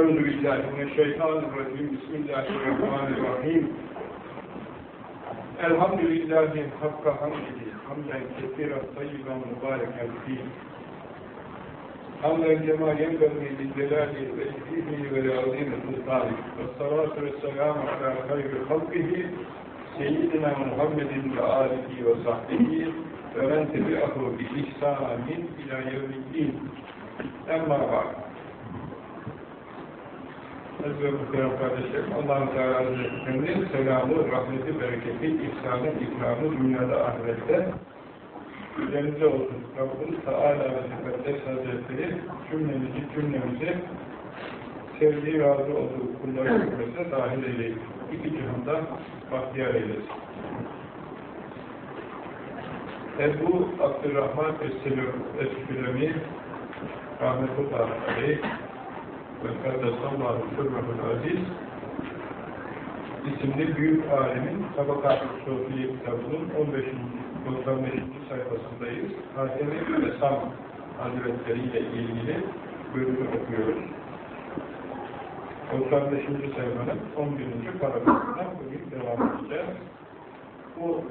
أعوذ بالله من الشيطان الرجيم. بسم الله الرحمن الرحيم. الحمد لله حق حمده حمدا كثيرا طيبا مباركا فيه. حمدا كما ينبغي للجلال وجهه ولعظيم سلطانه والصلاة والسلام على خير خلقه سيدنا محمد وآله وصحبه ومن تبعه بإحسان إلى يوم الدين. أما بعد. Aziz ve muhterem kardeşlerim, Allah-u Teala Hazretleri'nin selamı, rahmeti, bereketi, ihsanı, ikramı dünyada, ahirette üzerinize olsun. Rabbimiz Teala ve Zikrettes Hazretleri cümlemizi, cümlemizi sevdiği, razı olduğu kulları hükmete dahil eyleyin. İki cihanda bahtiyar eylesin. Ebu Abdurrahman Es-Sülemi Rahmetullah Aleyh ve Kaddesallahu Sürrahul Aziz isimli büyük alemin Tabakat-ı Sofiye kitabının 15. 95. sayfasındayız. Hatem-i Esam Hazretleri ile ilgili bölümü okuyoruz. 95. sayfanın 11. paragrafından bugün devam edeceğiz. Bu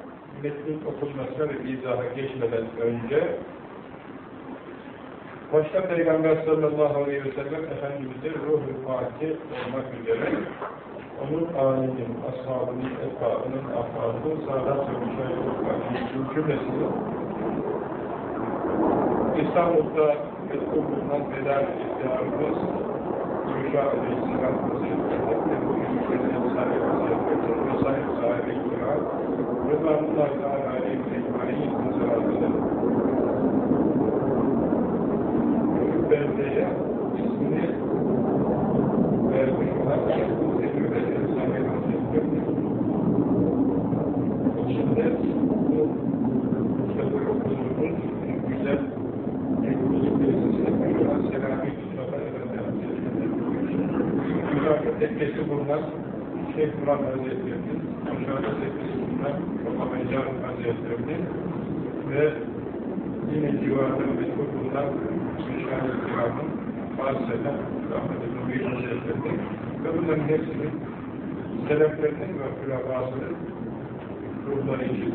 metnin okunmasına ve izaha geçmeden önce Başta Peygamber sallallahu aleyhi ve sellem Efendimiz'e ruh-u fatih olmak üzere onun âlinin, ashabının, etbabının, afadının, saadat ve müşahit cümlesini İstanbul'da bulunan Veda İhtiярımız Yuşa Aleyhisselam Hazretleri ve bu ülkenin sahibi Hazretleri ve sahip sahibi İhtirar Rıdvanullah Teala Aleyhi Ecmaîn Hazretleri beldeye ismini vermiş olan Zehir'de Efsane Hazretleri. İçinde bu kitabı okuduğumuz güzel teknolojik tesisine kurulan Selami Mustafa Efendi Hazretleri. Müzakir tekkesi bulunan Şeyh Murat Hazretleri'nin, aşağıda tekkesi bulunan Muhammed Mecar Hazretleri'nin ve yine civarında meşhur bulunan Müşahit Kiram'ın Fasile'den Rahmet-i Nuri Hazretleri ve bunların hepsinin seleflerinin ve külafasının ruhları için.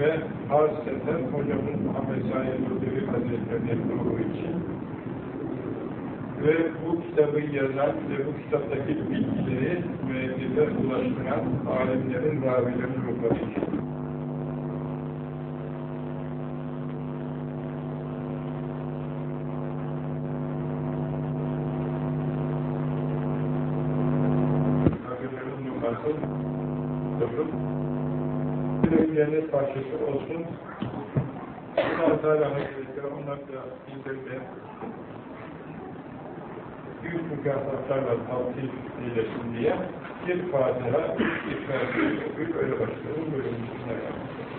Ve hasreten hocamın Muhammed Said Nurdevi Hazretleri'nin ruhu için. Ve bu kitabı yazan ve bu kitaptaki bilgileri müellife ulaştıran alimlerin, ravilerin ruhları için parçası olsun. Allah-u Teala Hazretleri onlar da bizlerle büyük mükafatlarla tavsiye eylesin diye bir Fatiha, bir Fatiha, bir öyle başlayalım, böyle bir şeyler yapalım.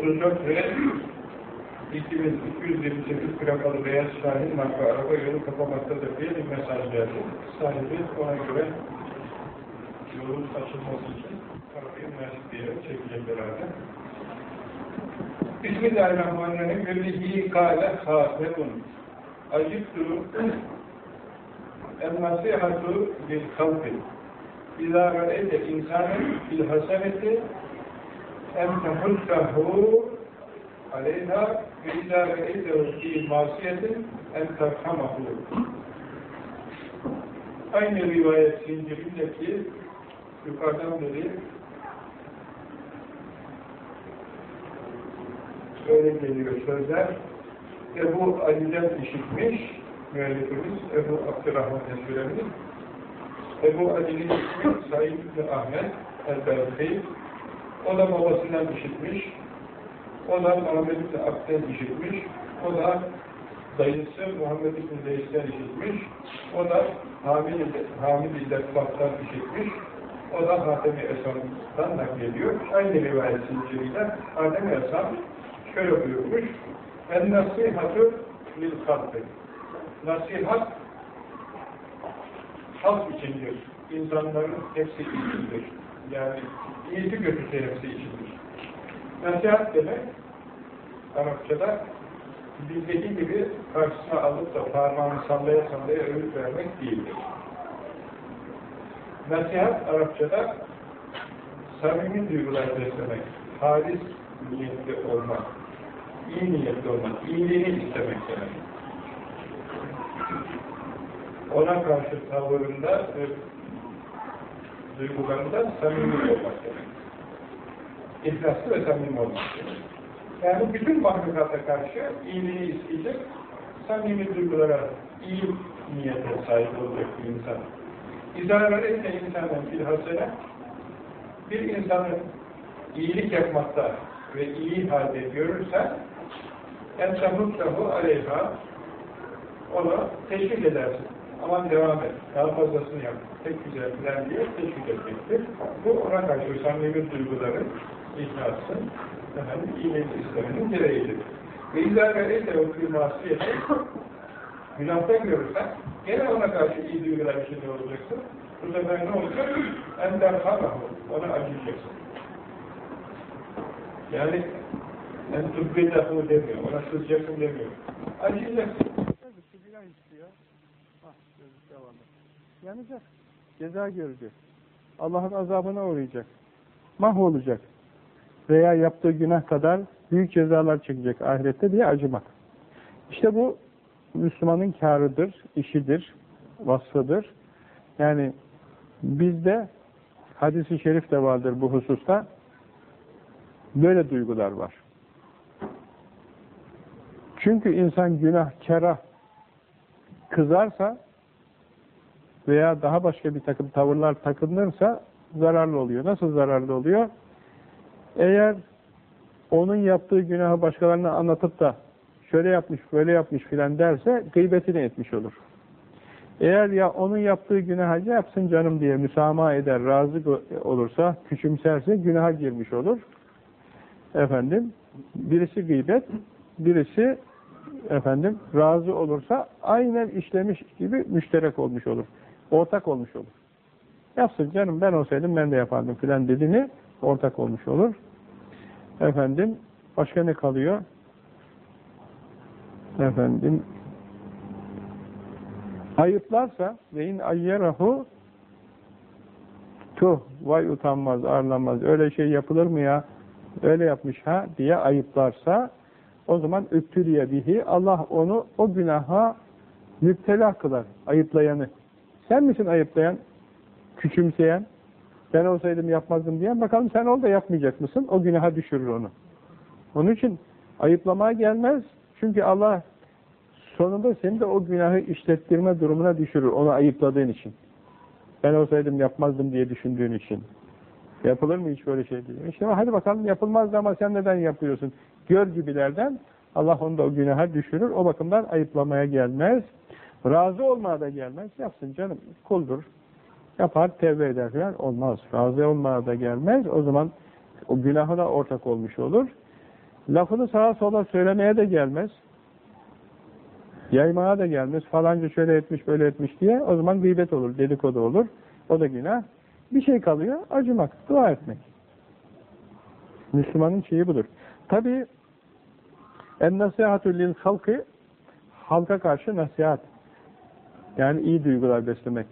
34 ve 2228 plakalı beyaz şahin marka araba yolu kapamaktadır diye bir mesaj geldi. Sahibi ona göre yolun açılması için arabayı mesaj diye çekilecek herhalde. Bismillahirrahmanirrahim. Ve bihi kâle hâfetun. Acıktu en-nasihatu bil kalbi. İzâ râ'ete insanın bil haseneti tehussahu aleyha ve izâ re'eytehu fî masiyetin en terhamahu. Aynı rivayet zincirindeki yukarıdan beri öyle geliyor sözler. Ebu Ali'den işitmiş, müellifimiz Ebu Abdurrahman Esiremiz. Ebu Ali'nin ismi Said bin Ahmet el-Belfi. O da babasından işitmiş. O da Muhammed bin Abd'den işitmiş. O da dayısı Muhammed bin Zeyd'den işitmiş. O da Hamid, ile Fat'tan işitmiş. O da Hatem-i Esam'dan naklediyor. Aynı rivayet zinciriyle Hatem-i Esam şöyle buyurmuş. En nasihatu lil kalbi. Nasihat halk içindir. İnsanların hepsi içindir. Yani iyisi kötüsü hepsi içindir. Nasihat demek Arapçada bizdeki gibi karşısına alıp da parmağını sallaya sallaya öğüt vermek değildir. Nasihat Arapçada samimi duygular beslemek, halis niyetli olmak, iyi niyetli olmak, iyiliğini istemek demek. Ona karşı tavırında ve duygularında samimi olmak demek. İhlaslı ve samimi olmak demek. Yani bütün mahlukata karşı iyiliğini isteyecek, samimi duygulara, iyi niyete sahip olacak bir insan. İzah verirse insanın bilhasene, bir insanın iyilik yapmakta ve iyi halde görürsen, en çabuklahu aleyha, onu teşvik edersin. Aman devam et, daha fazlasını yap, pek güzel filan diye teşvik etmektir. Bu ona karşı samimi duyguların ihlasın, efendim, iyiliğini istemenin gereğidir. Ve izah verirse o bir masiyeti, günahta görürsen, gene ona karşı iyi duygular içinde olacaksın. Bu sefer ne olacak? Ender harahu, ona acıyacaksın. Yani en tübbü lafını demiyor, ona sızacaksın demiyor. Acıyacaksın. Günah istiyor. Ah, gözlük devamlı. Yanacak. Ceza görecek. Allah'ın azabına uğrayacak. Mahvolacak. Veya yaptığı günah kadar büyük cezalar çekecek ahirette diye acımak. İşte bu Müslümanın kârıdır, işidir, vasfıdır. Yani bizde hadisi şerif de vardır bu hususta. Böyle duygular var. Çünkü insan günah, kerah, kızarsa veya daha başka bir takım tavırlar takınırsa zararlı oluyor. Nasıl zararlı oluyor? Eğer onun yaptığı günahı başkalarına anlatıp da şöyle yapmış, böyle yapmış filan derse gıybetini etmiş olur. Eğer ya onun yaptığı günahı yapsın canım diye müsamaha eder, razı olursa, küçümserse günaha girmiş olur. Efendim, birisi gıybet, birisi efendim razı olursa aynen işlemiş gibi müşterek olmuş olur. Ortak olmuş olur. Yapsın canım ben olsaydım ben de yapardım filan dediğini ortak olmuş olur. Efendim başka ne kalıyor? Efendim ayıplarsa ve in ayyerahu tuh vay utanmaz arlanmaz öyle şey yapılır mı ya öyle yapmış ha diye ayıplarsa o zaman öptülüye bihi Allah onu o günaha müptela kılar ayıplayanı. Sen misin ayıplayan? Küçümseyen? Ben olsaydım yapmazdım diyen bakalım sen ol da yapmayacak mısın? O günaha düşürür onu. Onun için ayıplamaya gelmez. Çünkü Allah sonunda seni de o günahı işlettirme durumuna düşürür. Onu ayıpladığın için. Ben olsaydım yapmazdım diye düşündüğün için. Yapılır mı hiç böyle şey diye. İşte hadi bakalım yapılmaz ama sen neden yapıyorsun? Gör gibilerden Allah onu da o günaha düşürür. O bakımdan ayıplamaya gelmez. Razı olmaya da gelmez. Yapsın canım. Kuldur. Yapar, tevbe eder falan. Olmaz. Razı olmaya da gelmez. O zaman o günahı da ortak olmuş olur. Lafını sağa sola söylemeye de gelmez. Yaymaya da gelmez. Falanca şöyle etmiş, böyle etmiş diye. O zaman gıybet olur, dedikodu olur. O da günah. Bir şey kalıyor, acımak, dua etmek. Müslümanın şeyi budur. Tabi en nasihatü lil halkı halka karşı nasihat. Yani iyi duygular beslemek.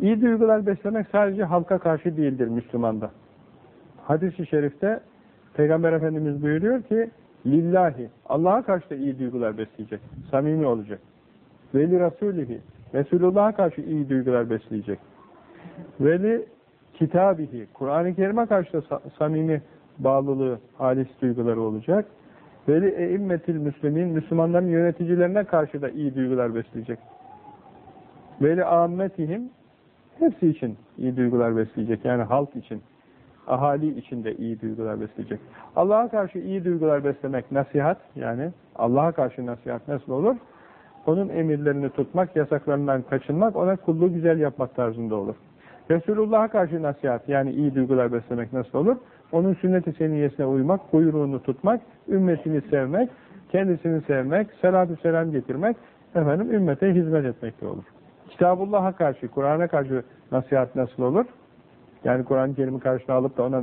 İyi duygular beslemek sadece halka karşı değildir Müslümanda. Hadis-i şerifte Peygamber Efendimiz buyuruyor ki lillahi Allah'a karşı da iyi duygular besleyecek. Samimi olacak. Veli Resulihi Resulullah'a karşı iyi duygular besleyecek. Veli kitabihi Kur'an-ı Kerim'e karşı da samimi bağlılığı, halis duyguları olacak. Veli eimmetil müslimin, Müslümanların yöneticilerine karşı da iyi duygular besleyecek. Veli ammetihim, hepsi için iyi duygular besleyecek. Yani halk için, ahali için de iyi duygular besleyecek. Allah'a karşı iyi duygular beslemek, nasihat, yani Allah'a karşı nasihat nasıl olur? Onun emirlerini tutmak, yasaklarından kaçınmak, ona kulluğu güzel yapmak tarzında olur. Resulullah'a karşı nasihat, yani iyi duygular beslemek nasıl olur? Onun sünnet-i seniyesine uymak, buyruğunu tutmak, ümmetini sevmek, kendisini sevmek, salatü selam getirmek, efendim ümmete hizmet etmekte olur. Kitabullah'a karşı, Kur'an'a karşı nasihat nasıl olur? Yani Kur'an-ı Kerim'i karşına alıp da ona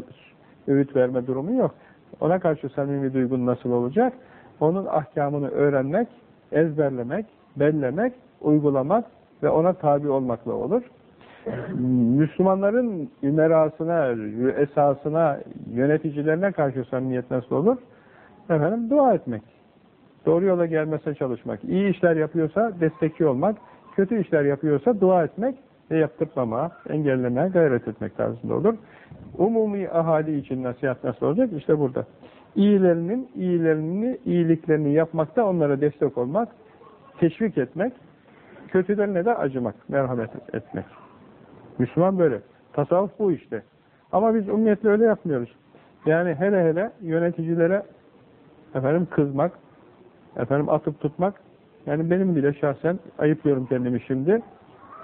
öğüt verme durumu yok. Ona karşı samimi duygun nasıl olacak? Onun ahkamını öğrenmek, ezberlemek, bellemek, uygulamak ve ona tabi olmakla olur. Müslümanların ümerasına, esasına, yöneticilerine karşı samimiyet nasıl olur? Efendim dua etmek. Doğru yola gelmesine çalışmak. İyi işler yapıyorsa destekçi olmak, kötü işler yapıyorsa dua etmek ve yaptırmama, engellemeye gayret etmek tarzında olur. Umumi ahali için nasihat nasıl olacak? İşte burada. İyilerinin iyilerini, iyiliklerini yapmakta onlara destek olmak, teşvik etmek, kötülerine de acımak, merhamet etmek. Müslüman böyle. Tasavvuf bu işte. Ama biz ummiyetle öyle yapmıyoruz. Yani hele hele yöneticilere efendim kızmak, efendim atıp tutmak, yani benim bile şahsen ayıplıyorum kendimi şimdi.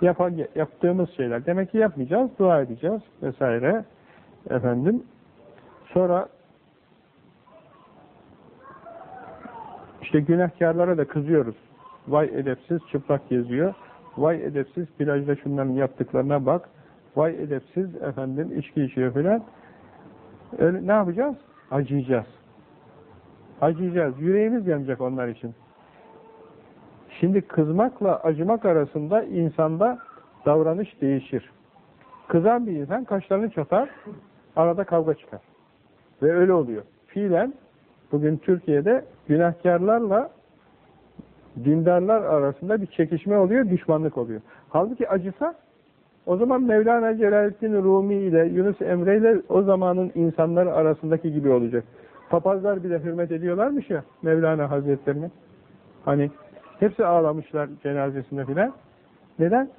Yapan, yaptığımız şeyler. Demek ki yapmayacağız, dua edeceğiz vesaire. Efendim. Sonra işte günahkarlara da kızıyoruz. Vay edepsiz çıplak geziyor. Vay edepsiz plajda şunların yaptıklarına bak. Vay edepsiz efendim içki içiyor filan. Ne yapacağız? Acıyacağız. Acıyacağız. Yüreğimiz yanacak onlar için. Şimdi kızmakla acımak arasında insanda davranış değişir. Kızan bir insan kaşlarını çatar, arada kavga çıkar. Ve öyle oluyor. Fiilen bugün Türkiye'de günahkarlarla dindarlar arasında bir çekişme oluyor, düşmanlık oluyor. Halbuki acısa o zaman Mevlana Celaleddin Rumi ile Yunus Emre ile o zamanın insanları arasındaki gibi olacak. Papazlar bile hürmet ediyorlarmış ya Mevlana Hazretlerine. Hani hepsi ağlamışlar cenazesinde filan. Neden?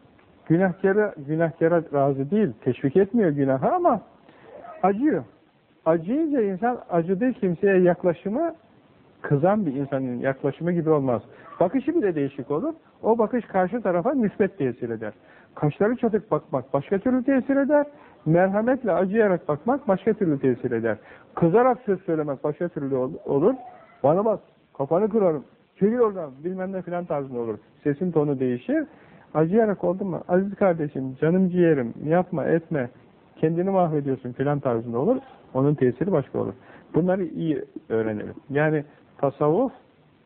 Günahkara, günahkara razı değil, teşvik etmiyor günaha ama acıyor. Acıyınca insan acıdığı kimseye yaklaşımı kızan bir insanın yaklaşımı gibi olmaz. Bakışı bile değişik olur. O bakış karşı tarafa müsbet tesir eder. Kaşları çatık bakmak başka türlü tesir eder. Merhametle acıyarak bakmak başka türlü tesir eder. Kızarak söz söylemek başka türlü olur. Bana bak, kafanı kırarım, oradan, bilmem ne filan tarzında olur. Sesin tonu değişir. Acıyarak oldu mu? Aziz kardeşim, canım ciğerim, yapma, etme, kendini mahvediyorsun filan tarzında olur. Onun tesiri başka olur. Bunları iyi öğrenelim. Yani tasavvuf,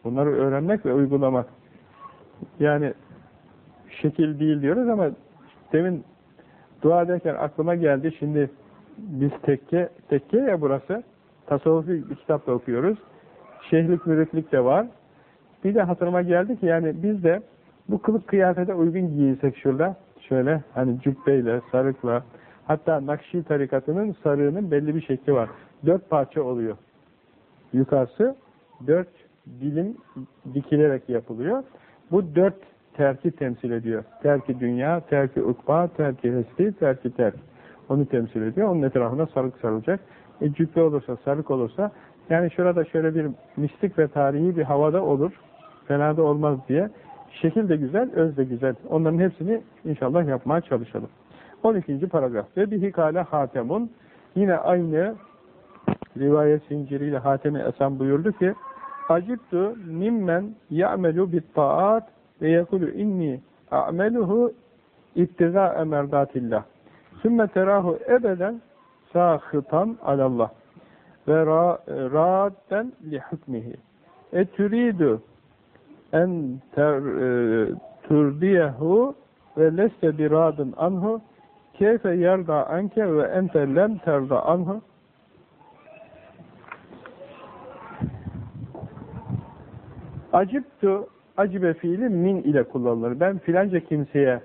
bunları öğrenmek ve uygulamak. Yani şekil değil diyoruz ama demin dua ederken aklıma geldi. Şimdi biz tekke, tekke ya burası. Tasavvufi bir kitap da okuyoruz. Şeyhlik, müritlik de var. Bir de hatırıma geldi ki yani biz de bu kılık kıyafete uygun giyinsek şurada. Şöyle hani cübbeyle, sarıkla. Hatta Nakşi tarikatının sarığının belli bir şekli var. Dört parça oluyor. Yukarısı dört dilim dikilerek yapılıyor. Bu dört terki temsil ediyor. Terki dünya, terki ukba, terki hesli, terki terk. Onu temsil ediyor. Onun etrafına sarık sarılacak. E, cübbe olursa, sarık olursa yani şurada şöyle bir mistik ve tarihi bir havada olur. Fena da olmaz diye. Şekil de güzel, öz de güzel. Onların hepsini inşallah yapmaya çalışalım. 12. paragraf. Ve bihi kâle hatemun. Yine aynı rivayet zinciriyle Hatem-i Esen buyurdu ki Acibtu mimmen ya'melu bit taat ve yekulu inni a'meluhu ittiza merdatillah. Sümme terahu ebeden sâhıtan alallah ve râden li hükmihi. E türidu en ter, e, turdiyehu ve leste biradın anhu keyfe yerda anke ve ente lem terda anhu Aciptu, acibe fiili min ile kullanılır. Ben filanca kimseye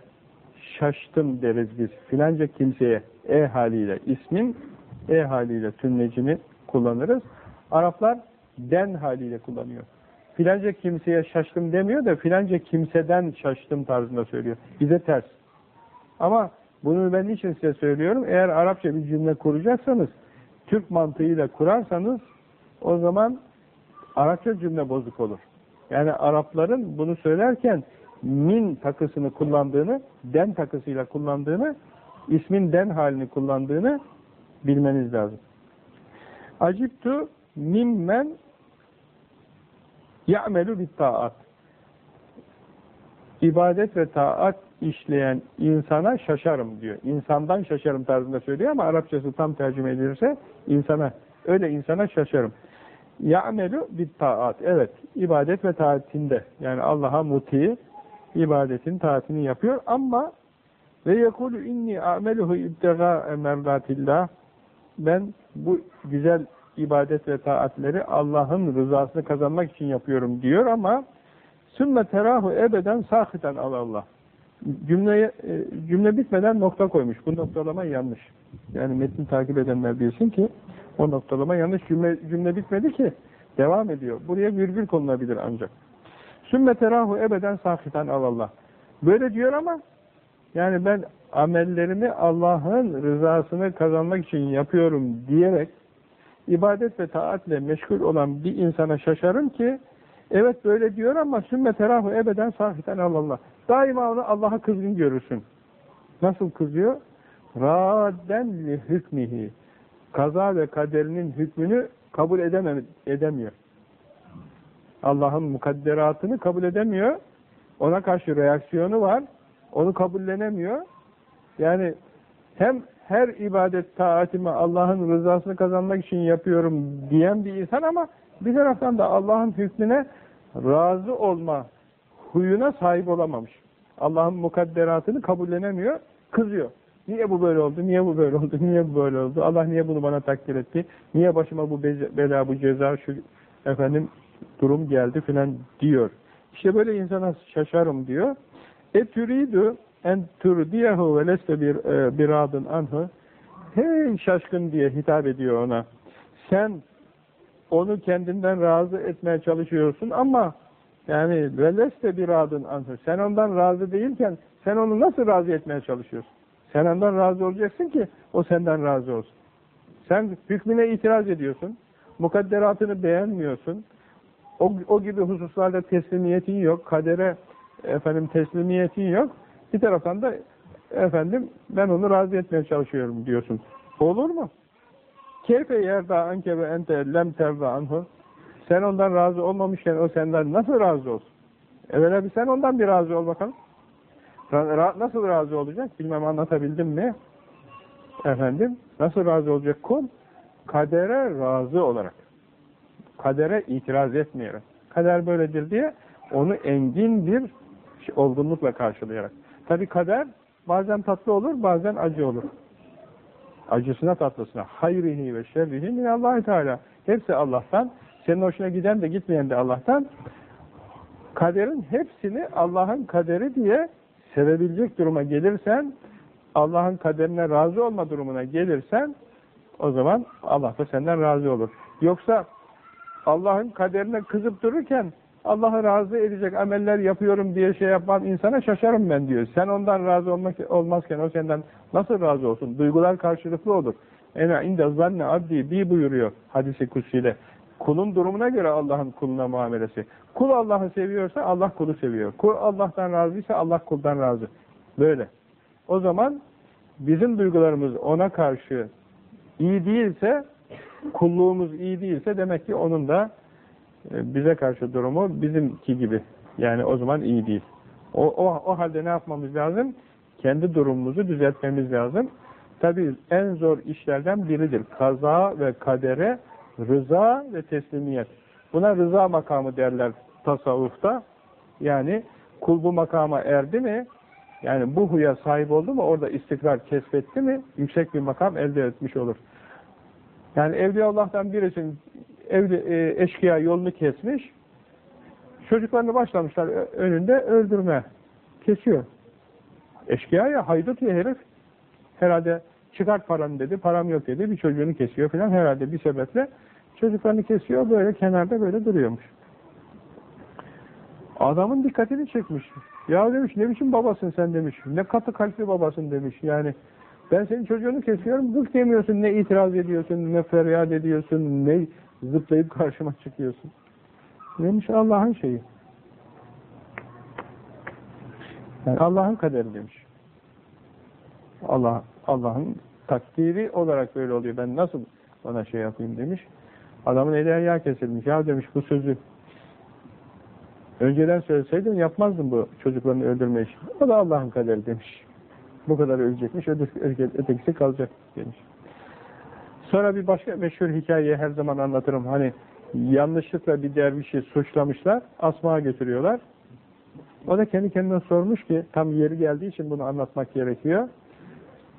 şaştım deriz biz. Filanca kimseye e haliyle, ismin e haliyle tümlecini kullanırız. Araplar den haliyle kullanıyor. Filanca kimseye şaştım demiyor da filanca kimseden şaştım tarzında söylüyor. Bize ters. Ama bunu ben niçin size söylüyorum? Eğer Arapça bir cümle kuracaksanız, Türk mantığıyla kurarsanız o zaman Arapça cümle bozuk olur. Yani Arapların bunu söylerken min takısını kullandığını, den takısıyla kullandığını ismin den halini kullandığını bilmeniz lazım. Aciptu mimmen ya'melu bit taat. İbadet ve taat işleyen insana şaşarım diyor. İnsandan şaşarım tarzında söylüyor ama Arapçası tam tercüme edilirse insana, öyle insana şaşarım. Ya'melu bit taat. Evet, ibadet ve taatinde. Yani Allah'a muti, ibadetin taatini yapıyor ama ve yekulu inni a'meluhu ibtega merdatillah. Ben bu güzel ibadet ve taatleri Allah'ın rızasını kazanmak için yapıyorum diyor ama sümme terahu ebeden sahiten Allah. Cümleye, e, cümle bitmeden nokta koymuş. Bu noktalama yanlış. Yani metni takip edenler bilsin ki o noktalama yanlış. Cümle, cümle bitmedi ki devam ediyor. Buraya virgül konulabilir ancak. Sümme terahu ebeden sahiten Allah. Böyle diyor ama yani ben amellerimi Allah'ın rızasını kazanmak için yapıyorum diyerek ibadet ve taatle meşgul olan bir insana şaşarım ki evet böyle diyor ama sümme terahu ebeden sahiten Allah. Daima onu Allah'a kızgın görürsün. Nasıl kızıyor? Radden li hükmihi. Kaza ve kaderinin hükmünü kabul edemem, edemiyor. Allah'ın mukadderatını kabul edemiyor. Ona karşı reaksiyonu var. Onu kabullenemiyor. Yani hem her ibadet taatimi Allah'ın rızasını kazanmak için yapıyorum diyen bir insan ama bir taraftan da Allah'ın hükmüne razı olma huyuna sahip olamamış. Allah'ın mukadderatını kabullenemiyor, kızıyor. Niye bu böyle oldu, niye bu böyle oldu, niye bu böyle oldu, Allah niye bunu bana takdir etti, niye başıma bu bela, bu ceza, şu efendim durum geldi filan diyor. İşte böyle insana şaşarım diyor. E türidü en turdiyehu ve leste bir e, biradın anhu hey şaşkın diye hitap ediyor ona. Sen onu kendinden razı etmeye çalışıyorsun ama yani veleste bir adın anhu. Sen ondan razı değilken sen onu nasıl razı etmeye çalışıyorsun? Sen ondan razı olacaksın ki o senden razı olsun. Sen hükmüne itiraz ediyorsun. Mukadderatını beğenmiyorsun. O, o gibi hususlarda teslimiyetin yok. Kadere efendim teslimiyetin yok. Bir taraftan da efendim ben onu razı etmeye çalışıyorum diyorsun. Olur mu? Keyfe yerda anke ve ente lem terda anhu. Sen ondan razı olmamışken o senden nasıl razı olsun? Evvela bir sen ondan bir razı ol bakalım. Nasıl razı olacak? Bilmem anlatabildim mi? Efendim, nasıl razı olacak kul? Kadere razı olarak. Kadere itiraz etmeyerek. Kader böyledir diye onu engin bir olgunlukla karşılayarak. Tabi kader bazen tatlı olur, bazen acı olur. Acısına tatlısına. Hayrihi ve şerrihi minallahi teala. Hepsi Allah'tan. Senin hoşuna giden de gitmeyen de Allah'tan. Kaderin hepsini Allah'ın kaderi diye sevebilecek duruma gelirsen, Allah'ın kaderine razı olma durumuna gelirsen, o zaman Allah da senden razı olur. Yoksa Allah'ın kaderine kızıp dururken, Allah'ı razı edecek ameller yapıyorum diye şey yapan insana şaşarım ben diyor. Sen ondan razı olmak olmazken o senden nasıl razı olsun? Duygular karşılıklı olur. Ena inde zanne abdi bi buyuruyor hadisi kutsiyle. Kulun durumuna göre Allah'ın kuluna muamelesi. Kul Allah'ı seviyorsa Allah kulu seviyor. Kul Allah'tan razıysa Allah kuldan razı. Böyle. O zaman bizim duygularımız ona karşı iyi değilse, kulluğumuz iyi değilse demek ki onun da bize karşı durumu bizimki gibi. Yani o zaman iyi değil. O, o, o halde ne yapmamız lazım? Kendi durumumuzu düzeltmemiz lazım. Tabi en zor işlerden biridir. Kaza ve kadere rıza ve teslimiyet. Buna rıza makamı derler tasavvufta. Yani kul bu makama erdi mi, yani bu huya sahip oldu mu, orada istikrar kesbetti mi, yüksek bir makam elde etmiş olur. Yani Evliyaullah'tan birisinin evli, e, eşkıya yolunu kesmiş, çocuklarını başlamışlar önünde öldürme. Kesiyor. Eşkıya ya, haydut ya herif. Herhalde çıkart paranı dedi, param yok dedi, bir çocuğunu kesiyor falan herhalde bir sebeple. Çocuklarını kesiyor, böyle kenarda böyle duruyormuş. Adamın dikkatini çekmiş. Ya demiş, ne biçim babasın sen demiş. Ne katı kalpli babasın demiş. Yani ben senin çocuğunu kesiyorum, gık demiyorsun, ne itiraz ediyorsun, ne feryat ediyorsun, ne zıplayıp karşıma çıkıyorsun. Demiş Allah'ın şeyi. Yani Allah'ın kaderi demiş. Allah Allah'ın takdiri olarak böyle oluyor. Ben nasıl ona şey yapayım demiş. Adamın eli ayağı kesilmiş. Ya demiş bu sözü önceden söyleseydin yapmazdım bu çocuklarını öldürme işi. O da Allah'ın kaderi demiş. Bu kadar ölecekmiş, ötekisi kalacak demiş. Sonra bir başka meşhur hikayeyi her zaman anlatırım. Hani yanlışlıkla bir dervişi suçlamışlar, asmağa götürüyorlar. O da kendi kendine sormuş ki, tam yeri geldiği için bunu anlatmak gerekiyor.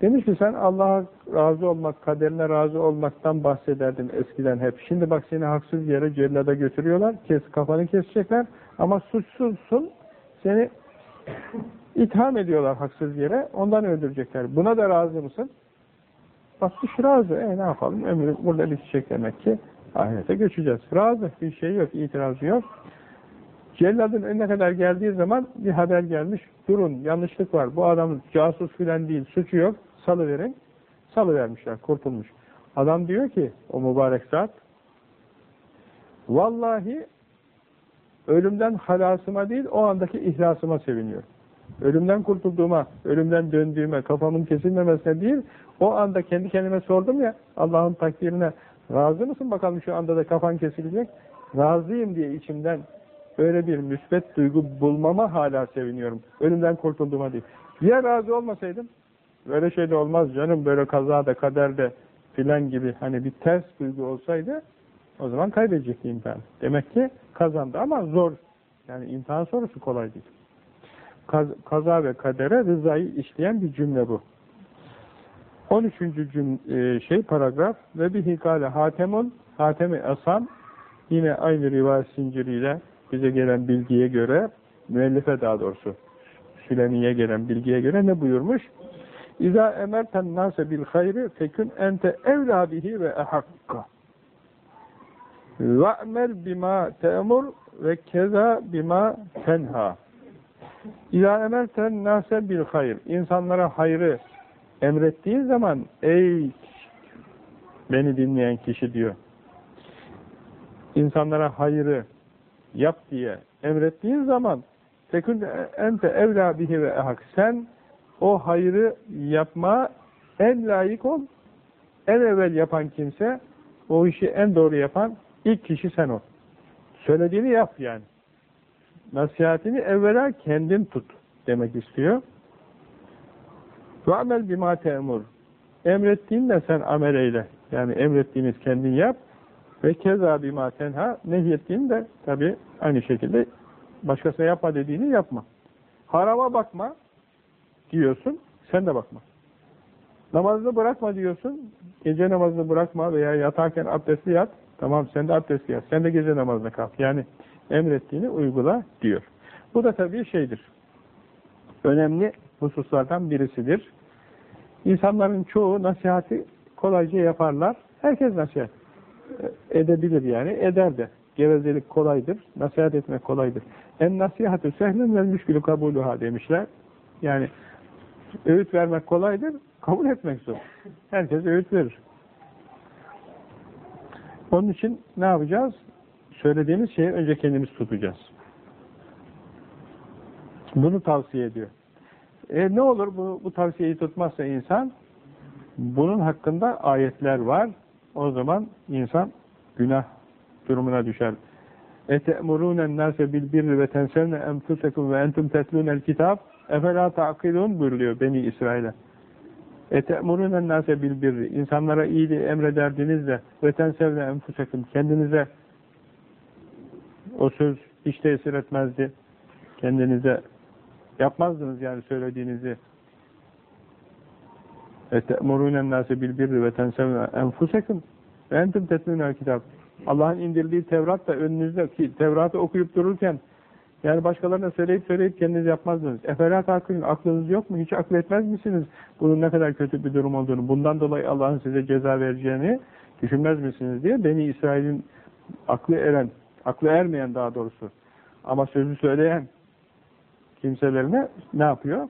Demiş ki sen Allah'a razı olmak, kaderine razı olmaktan bahsederdin eskiden hep. Şimdi bak seni haksız yere cellada götürüyorlar, kes, kafanı kesecekler ama suçsuzsun, seni itham ediyorlar haksız yere, ondan öldürecekler. Buna da razı mısın? Bakmış razı, e ne yapalım, ömrü burada bitecek demek ki, ahirete göçeceğiz. Razı, bir şey yok, itirazı yok. Celladın önüne kadar geldiği zaman bir haber gelmiş, durun yanlışlık var, bu adam casus filan değil, suçu yok, salıverin. Salıvermişler, kurtulmuş. Adam diyor ki, o mübarek zat, vallahi ölümden halasıma değil, o andaki ihlasıma seviniyor. Ölümden kurtulduğuma, ölümden döndüğüme, kafamın kesilmemesine değil, o anda kendi kendime sordum ya, Allah'ın takdirine, razı mısın bakalım şu anda da kafan kesilecek? Razıyım diye içimden öyle bir müsbet duygu bulmama hala seviniyorum. Ölümden kurtulduğuma değil. Ya razı olmasaydım, böyle şey de olmaz canım, böyle kazada, kaderde filan gibi hani bir ters duygu olsaydı, o zaman kaybedecekti imtihan. Demek ki kazandı ama zor. Yani imtihan sorusu kolay değil. Kaz, kaza ve kadere rızayı işleyen bir cümle bu. 13. Cümle, şey paragraf ve bir hikale hatemun hatemi asam yine aynı rivayet zinciriyle bize gelen bilgiye göre müellife daha doğrusu Sülemi'ye gelen bilgiye göre ne buyurmuş? İza emerten nase bil hayri fekün ente evla bihi ve ehakka. Ve'mel bima te'mur ve keza bima tenha. İza emerten nase bil hayr. İnsanlara hayrı emrettiğin zaman ey beni dinleyen kişi diyor. İnsanlara hayrı yap diye emrettiğin zaman tekün ente evla bihi ve ehak. Sen o hayrı yapma en layık ol. En evvel yapan kimse o işi en doğru yapan ilk kişi sen ol. Söylediğini yap yani. Nasihatini evvela kendin tut demek istiyor. Ve amel bima te'mur. Emrettiğin de sen amel eyle. Yani emrettiğiniz kendin yap. Ve keza bima tenha. Nehyettiğin de tabi aynı şekilde başkasına yapma dediğini yapma. Harama bakma diyorsun. Sen de bakma. Namazını bırakma diyorsun. Gece namazını bırakma veya yatarken abdestli yat. Tamam sen de abdestli yat. Sen de gece namazına kalk. Yani emrettiğini uygula diyor. Bu da tabii şeydir. Önemli hususlardan birisidir. İnsanların çoğu nasihati kolayca yaparlar. Herkes nasihat edebilir yani. Eder de. Gevezelik kolaydır. Nasihat etmek kolaydır. En nasihatü sehlin vel müşkülü kabuluha demişler. Yani öğüt vermek kolaydır. Kabul etmek zor. Herkes öğüt verir. Onun için ne yapacağız? Söylediğimiz şeyi önce kendimiz tutacağız. Bunu tavsiye ediyor. E ne olur bu, bu tavsiyeyi tutmazsa insan? Bunun hakkında ayetler var. O zaman insan günah durumuna düşer. اَتَأْمُرُونَ النَّاسَ بِالْبِرِّ وَتَنْسَوْنَ اَنْفُسَكُمْ وَاَنْتُمْ تَتْلُونَ الْكِتَابِ اَفَلَا تَعْقِلُونَ buyuruluyor Beni İsrail'e. اَتَأْمُرُونَ النَّاسَ بِالْبِرِّ İnsanlara iyiliği emrederdiniz de وَتَنْسَوْنَ اَنْفُسَكُمْ Kendinize o söz hiç tesir etmezdi. Kendinize yapmazdınız yani söylediğinizi. اَتَأْمُرُونَ النَّاسَ بِالْبِرِّ وَتَنْسَوْنَ اَنْفُسَكُمْ وَاَنْتُمْ تَتْلُونَ الْكِتَابِ Allah'ın indirdiği Tevrat da önünüzde ki Tevrat'ı okuyup dururken yani başkalarına söyleyip söyleyip kendiniz yapmazdınız. Efelat aklın, aklınız yok mu? Hiç akıl etmez misiniz? Bunun ne kadar kötü bir durum olduğunu, bundan dolayı Allah'ın size ceza vereceğini düşünmez misiniz diye Beni İsrail'in aklı eren, aklı ermeyen daha doğrusu ama sözü söyleyen kimselerine ne yapıyor?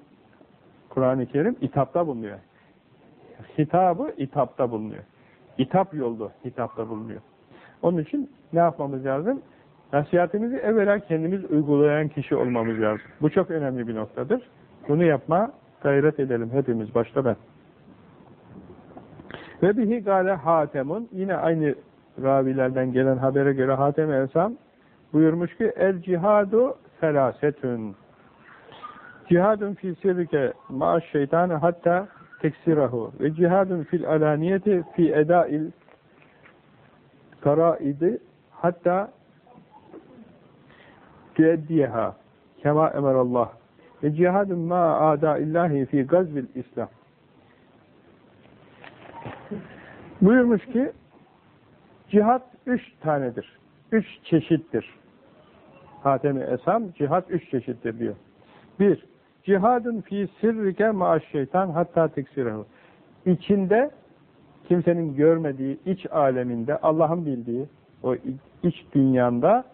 Kur'an-ı Kerim itapta bulunuyor. Hitabı itapta bulunuyor. İtap yoldu hitapta bulunuyor. Onun için ne yapmamız lazım? Nasihatimizi evvela kendimiz uygulayan kişi olmamız lazım. Bu çok önemli bir noktadır. Bunu yapma gayret edelim hepimiz, başta ben. Ve bihi gale Hatemun, yine aynı ravilerden gelen habere göre Hatem Esam buyurmuş ki, el cihadu felasetün. Cihadun fi sirrike ma'aş şeytanı hatta teksirahu. Ve cihadun fil alaniyeti fi edail faraidi hatta tüeddiyeha kema emerallah ve cihadun ma adaillahi fi gazbil İslam. Buyurmuş ki cihat üç tanedir. Üç çeşittir. Hatemi Esam cihat üç çeşittir diyor. Bir, cihadun fi sirrike maaş şeytan hatta teksirehu. İçinde kimsenin görmediği iç aleminde Allah'ın bildiği o iç dünyanda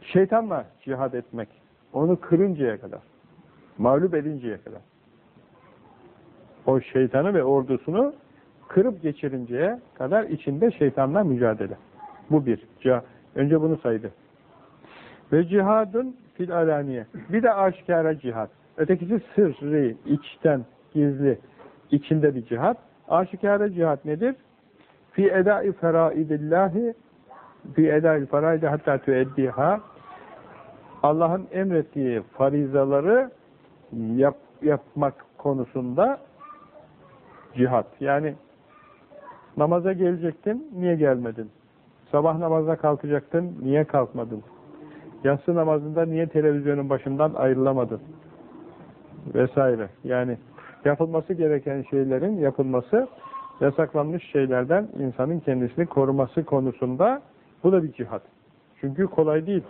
şeytanla cihad etmek. Onu kırıncaya kadar. Mağlup edinceye kadar. O şeytanı ve ordusunu kırıp geçirinceye kadar içinde şeytanla mücadele. Bu bir. Önce bunu saydı. Ve cihadın fil alaniye. Bir de aşikara cihad. Ötekisi sırrı, içten, gizli, içinde bir cihad. Aşikara cihad nedir? Fi edai feraidillahi fi edai feraidi hatta tueddiha Allah'ın emrettiği farizaları yap, yapmak konusunda cihat. Yani namaza gelecektin, niye gelmedin? Sabah namaza kalkacaktın, niye kalkmadın? Yatsı namazında niye televizyonun başından ayrılamadın? Vesaire. Yani yapılması gereken şeylerin yapılması, yasaklanmış şeylerden insanın kendisini koruması konusunda bu da bir cihat. Çünkü kolay değil.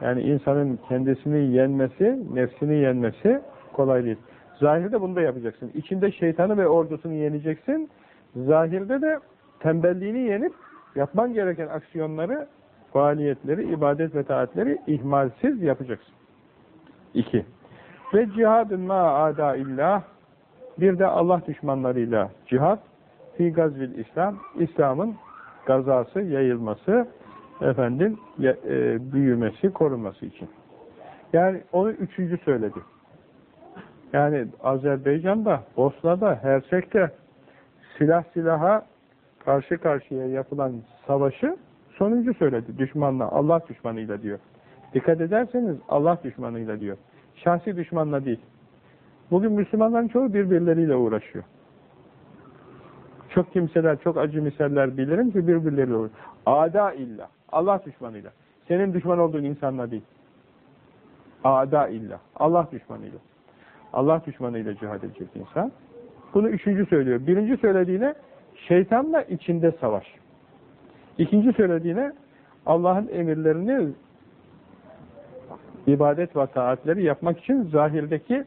Yani insanın kendisini yenmesi, nefsini yenmesi kolay değil. Zahirde bunu da yapacaksın. İçinde şeytanı ve ordusunu yeneceksin. Zahirde de tembelliğini yenip yapman gereken aksiyonları, faaliyetleri, ibadet ve taatleri ihmalsiz yapacaksın. İki. Ve cihadın ma illah bir de Allah düşmanlarıyla cihad fi gazvil İslam İslam'ın gazası, yayılması, efendim e, büyümesi, korunması için. Yani onu üçüncü söyledi. Yani Azerbaycan'da, Bosna'da, Hersek'te silah silaha karşı karşıya yapılan savaşı sonuncu söyledi. Düşmanla, Allah düşmanıyla diyor. Dikkat ederseniz Allah düşmanıyla diyor. Şahsi düşmanla değil. Bugün Müslümanların çoğu birbirleriyle uğraşıyor. Çok kimseler, çok acı misaller bilirim ki birbirleriyle uğraşıyor. Ada illa. Allah düşmanıyla. Senin düşman olduğun insanla değil. Ada illa. Allah düşmanıyla. Allah düşmanıyla cihad edecek insan. Bunu üçüncü söylüyor. Birinci söylediğine şeytanla içinde savaş. İkinci söylediğine Allah'ın emirlerini ibadet ve taatleri yapmak için zahirdeki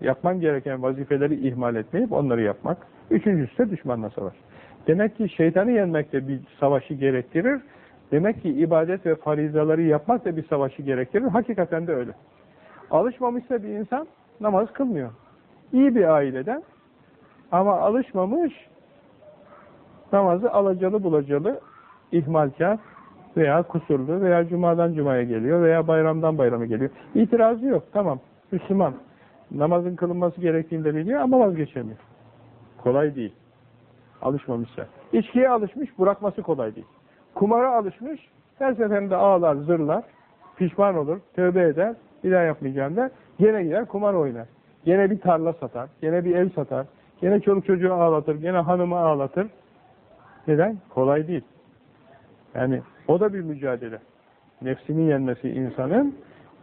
yapman gereken vazifeleri ihmal etmeyip onları yapmak. Üçüncüsü de düşmanla savaş. Demek ki şeytanı yenmek de bir savaşı gerektirir. Demek ki ibadet ve farizaları yapmak da bir savaşı gerektirir. Hakikaten de öyle. Alışmamışsa bir insan namaz kılmıyor. İyi bir aileden ama alışmamış namazı alacalı bulacalı ihmalkar veya kusurlu veya cumadan cumaya geliyor veya bayramdan bayrama geliyor. İtirazı yok. Tamam. Müslüman. Namazın kılınması gerektiğini de biliyor ama vazgeçemiyor. Kolay değil. Alışmamışsa. İçkiye alışmış, bırakması kolay değil. Kumara alışmış, her seferinde ağlar, zırlar, pişman olur, tövbe eder, bir daha yapmayacağım der. Gene gider kumar oynar. Gene bir tarla satar, gene bir ev satar, gene çoluk çocuğu ağlatır, gene hanımı ağlatır. Neden? Kolay değil. Yani o da bir mücadele. Nefsini yenmesi insanın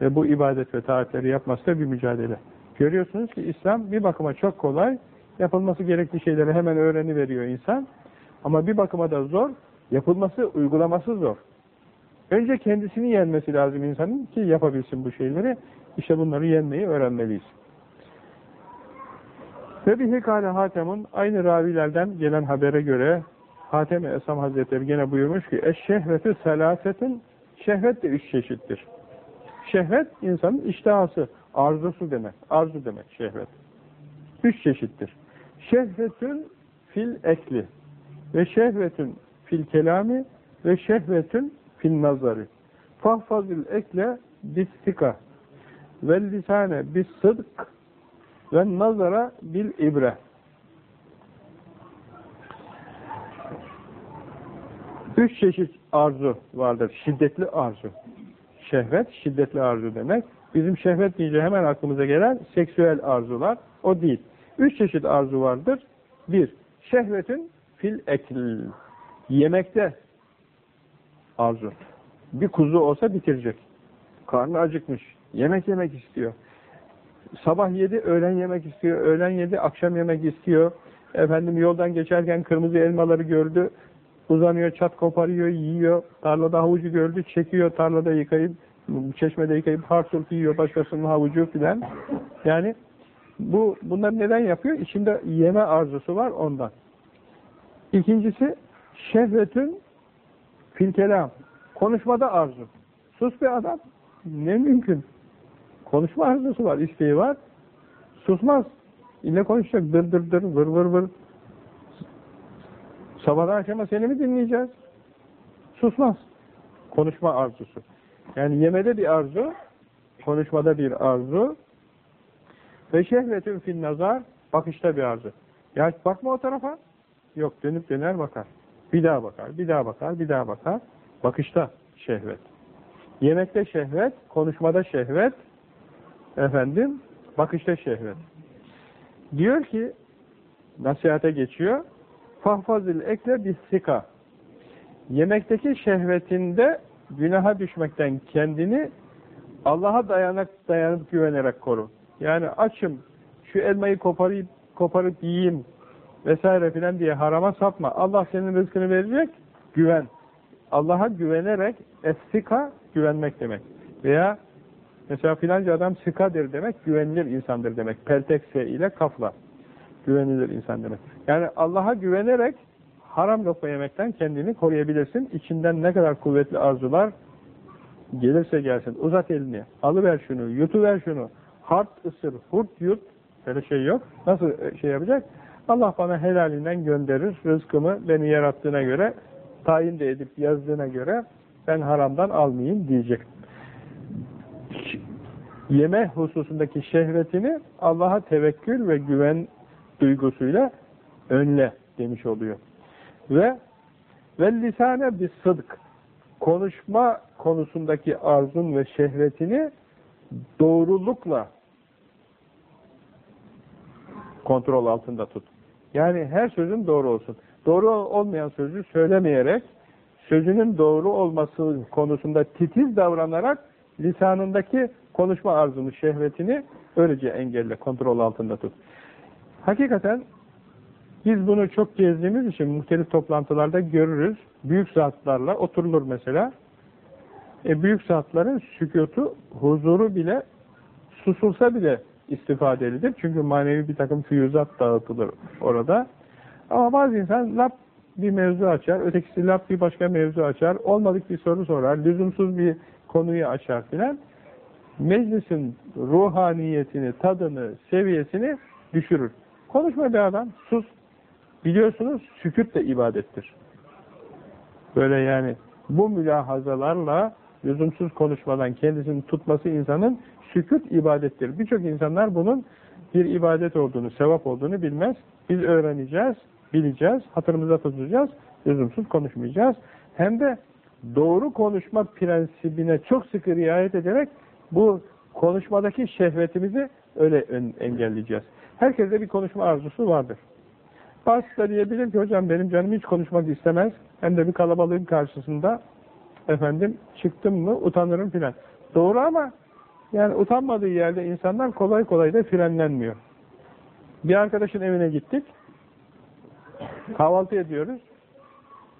ve bu ibadet ve taatleri yapması da bir mücadele. Görüyorsunuz ki İslam bir bakıma çok kolay, yapılması gerekli şeyleri hemen öğreni veriyor insan. Ama bir bakıma da zor, yapılması, uygulaması zor. Önce kendisini yenmesi lazım insanın ki yapabilsin bu şeyleri. İşte bunları yenmeyi öğrenmeliyiz. Ve bihi kâle Hatem'un aynı ravilerden gelen habere göre Hatem-i Esam Hazretleri gene buyurmuş ki eşşehvetü selâsetin şehvet de üç çeşittir. Şehvet insanın iştihası, arzusu demek. Arzu demek şehvet. Üç çeşittir. Şehvetün fil ekli ve şehvetün fil kelami ve şehvetün fil nazari. Fahfazil ekle bistika vel lisane bis sıdk Ve nazara bil ibre. Üç çeşit arzu vardır. Şiddetli arzu. Şehvet, şiddetli arzu demek. Bizim şehvet deyince hemen aklımıza gelen seksüel arzular. O değil. Üç çeşit arzu vardır. Bir, şehvetin fil ekl. Yemekte arzu. Bir kuzu olsa bitirecek. Karnı acıkmış. Yemek yemek istiyor. Sabah yedi, öğlen yemek istiyor. Öğlen yedi, akşam yemek istiyor. Efendim yoldan geçerken kırmızı elmaları gördü. Uzanıyor, çat koparıyor, yiyor. Tarlada havucu gördü, çekiyor. Tarlada yıkayıp, çeşmede yıkayıp harsult yiyor. Başkasının havucu filan. Yani bu bunlar neden yapıyor? İçinde yeme arzusu var ondan. İkincisi şehvetün fil. Konuşmada arzu. Sus bir adam. Ne mümkün. Konuşma arzusu var, isteği var. Susmaz. İlle konuşacak. Dır dır dır, vır vır vır. Sabahdan akşama seni mi dinleyeceğiz? Susmaz. Konuşma arzusu. Yani yemede bir arzu, konuşmada bir arzu ve şehvetün fin nazar, bakışta bir arzu. Ya bakma o tarafa. Yok, dönüp döner bakar. Bir daha bakar, bir daha bakar, bir daha bakar. Bakışta şehvet. Yemekte şehvet, konuşmada şehvet, efendim, bakışta şehvet. Diyor ki, nasihate geçiyor, fahfazil ekle bir sika. Yemekteki şehvetinde günaha düşmekten kendini Allah'a dayanak dayanıp güvenerek koru. Yani açım, şu elmayı koparıp, koparıp yiyeyim vesaire filan diye harama sapma. Allah senin rızkını verecek, güven. Allah'a güvenerek, estika güvenmek demek. Veya mesela filanca adam sıkadır demek, güvenilir insandır demek. Peltekse ile kafla. Güvenilir insan demek. Yani Allah'a güvenerek haram lokma yemekten kendini koruyabilirsin. İçinden ne kadar kuvvetli arzular gelirse gelsin. Uzat elini, alıver şunu, yutuver şunu. Hart ısır, hurt yut. Böyle şey yok. Nasıl şey yapacak? Allah bana helalinden gönderir. Rızkımı beni yarattığına göre, tayin de edip yazdığına göre ben haramdan almayayım diyecek. Yeme hususundaki şehvetini Allah'a tevekkül ve güven duygusuyla önle demiş oluyor. Ve ve lisane bir sıdk konuşma konusundaki arzun ve şehvetini doğrulukla kontrol altında tut. Yani her sözün doğru olsun. Doğru olmayan sözü söylemeyerek sözünün doğru olması konusunda titiz davranarak lisanındaki konuşma arzunu, şehvetini öylece engelle, kontrol altında tut. Hakikaten biz bunu çok gezdiğimiz için muhtelif toplantılarda görürüz. Büyük zatlarla oturulur mesela. E, büyük zatların sükutu, huzuru bile susulsa bile istifadelidir. Çünkü manevi bir takım füyüzat dağıtılır orada. Ama bazı insan lap bir mevzu açar, ötekisi lap bir başka mevzu açar, olmadık bir soru sorar, lüzumsuz bir konuyu açar filan. Meclisin ruhaniyetini, tadını, seviyesini düşürür. Konuşma bir adam, sus. Biliyorsunuz sükut de ibadettir. Böyle yani bu mülahazalarla lüzumsuz konuşmadan kendisini tutması insanın sükut ibadettir. Birçok insanlar bunun bir ibadet olduğunu, sevap olduğunu bilmez. Biz öğreneceğiz, bileceğiz, hatırımıza tutacağız, lüzumsuz konuşmayacağız. Hem de doğru konuşma prensibine çok sıkı riayet ederek bu konuşmadaki şehvetimizi öyle engelleyeceğiz. Herkeste bir konuşma arzusu vardır. Bazısı da diyebilir ki hocam benim canım hiç konuşmak istemez. Hem de bir kalabalığın karşısında efendim çıktım mı utanırım filan. Doğru ama yani utanmadığı yerde insanlar kolay kolay da frenlenmiyor. Bir arkadaşın evine gittik. Kahvaltı ediyoruz.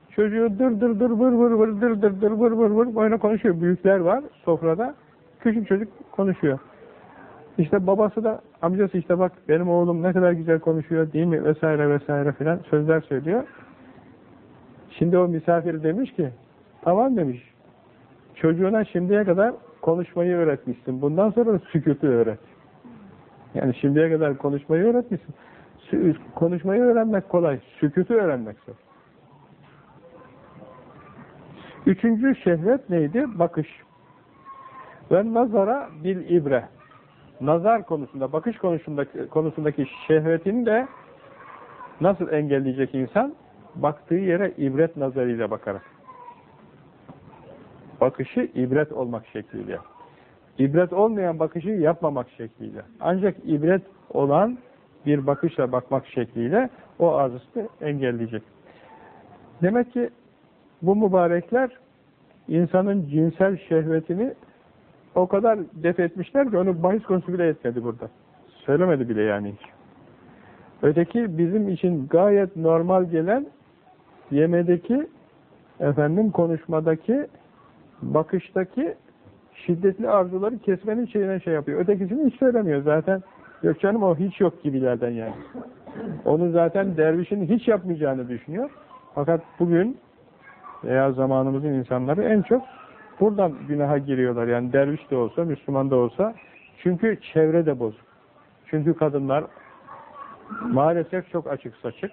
Çocuğu dır dır dır vır vır vır dır dır dır vır vır vır böyle konuşuyor. Büyükler var sofrada. Küçük çocuk konuşuyor. İşte babası da amcası işte bak benim oğlum ne kadar güzel konuşuyor değil mi vesaire vesaire filan sözler söylüyor. Şimdi o misafir demiş ki tamam demiş çocuğuna şimdiye kadar konuşmayı öğretmişsin. Bundan sonra sükutu öğret. Yani şimdiye kadar konuşmayı öğretmişsin. Konuşmayı öğrenmek kolay. Sükutu öğrenmek zor. Üçüncü şehvet neydi? Bakış. Ve nazara bil ibre. nazar konusunda, bakış konusundaki, konusundaki şehvetini de nasıl engelleyecek insan? Baktığı yere ibret nazarıyla bakarak. Bakışı ibret olmak şekliyle. İbret olmayan bakışı yapmamak şekliyle. Ancak ibret olan bir bakışla bakmak şekliyle o arzusunu engelleyecek. Demek ki bu mübarekler insanın cinsel şehvetini o kadar def etmişler ki onu bahis konusu bile etmedi burada. Söylemedi bile yani hiç. Öteki bizim için gayet normal gelen yemedeki efendim konuşmadaki bakıştaki şiddetli arzuları kesmenin şeyine şey yapıyor. Ötekisini hiç söylemiyor zaten. Yok canım o hiç yok gibilerden yani. Onu zaten dervişin hiç yapmayacağını düşünüyor. Fakat bugün veya zamanımızın insanları en çok buradan günaha giriyorlar. Yani derviş de olsa, Müslüman da olsa. Çünkü çevre de bozuk. Çünkü kadınlar maalesef çok açık saçık.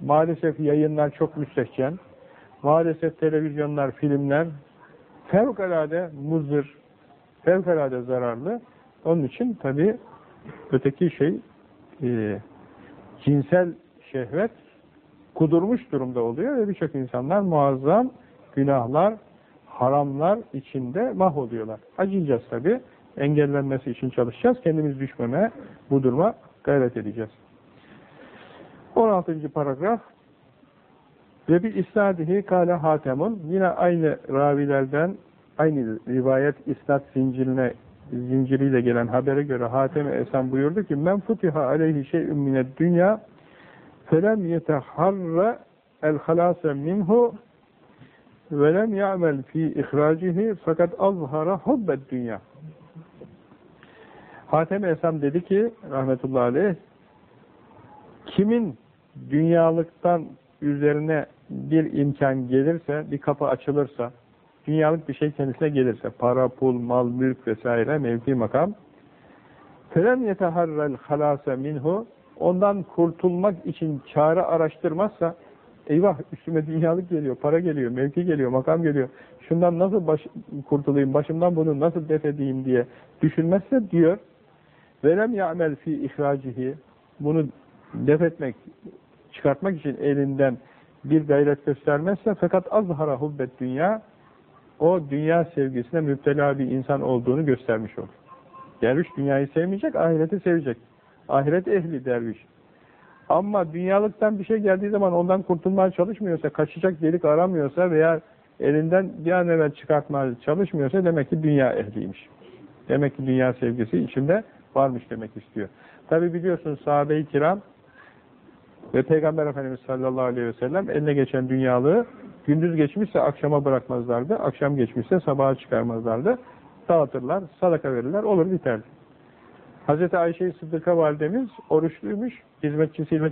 Maalesef yayınlar çok müstehcen. Maalesef televizyonlar, filmler fevkalade muzır, fevkalade zararlı. Onun için tabi öteki şey e, cinsel şehvet kudurmuş durumda oluyor ve birçok insanlar muazzam günahlar, haramlar içinde mahvoluyorlar. Acıyacağız tabi. Engellenmesi için çalışacağız. Kendimiz düşmeme, bu duruma gayret edeceğiz. 16. paragraf ve bir isnadihi kâle hatemun yine aynı ravilerden aynı rivayet isnat zincirine zinciriyle gelen habere göre Hatem-i Esen buyurdu ki men futiha aleyhi şey'ün mined dünya felem yeteharra el halase minhu ve lem ya'mel fi ihracihi fakat azhara hubbed dünya Hatem-i Esen dedi ki rahmetullahi aleyh kimin dünyalıktan üzerine bir imkan gelirse, bir kapı açılırsa, dünyalık bir şey kendisine gelirse, para, pul, mal, mülk vesaire, mevki, makam, فَلَمْ يَتَحَرَّ الْخَلَاسَ minhu Ondan kurtulmak için çare araştırmazsa, Eyvah üstüme dünyalık geliyor, para geliyor, mevki geliyor, makam geliyor. Şundan nasıl baş, kurtulayım, başımdan bunu nasıl def edeyim diye düşünmezse diyor. Velem ya'mel fi ihracihi. Bunu def etmek, çıkartmak için elinden bir gayret göstermezse fakat azhara hubbet dünya o dünya sevgisine müptela bir insan olduğunu göstermiş olur. Derviş dünyayı sevmeyecek, ahireti sevecek. Ahiret ehli derviş. Ama dünyalıktan bir şey geldiği zaman ondan kurtulmaya çalışmıyorsa, kaçacak delik aramıyorsa veya elinden bir an evvel çıkartmaya çalışmıyorsa demek ki dünya ehliymiş. Demek ki dünya sevgisi içinde varmış demek istiyor. Tabi biliyorsunuz sahabe-i kiram ve Peygamber Efendimiz sallallahu aleyhi ve sellem eline geçen dünyalığı gündüz geçmişse akşama bırakmazlardı, akşam geçmişse sabaha çıkarmazlardı. Dağıtırlar, sadaka verirler, olur biterdi. Hazreti Ayşe-i Sıddıka validemiz oruçluymuş, hizmetçisiyle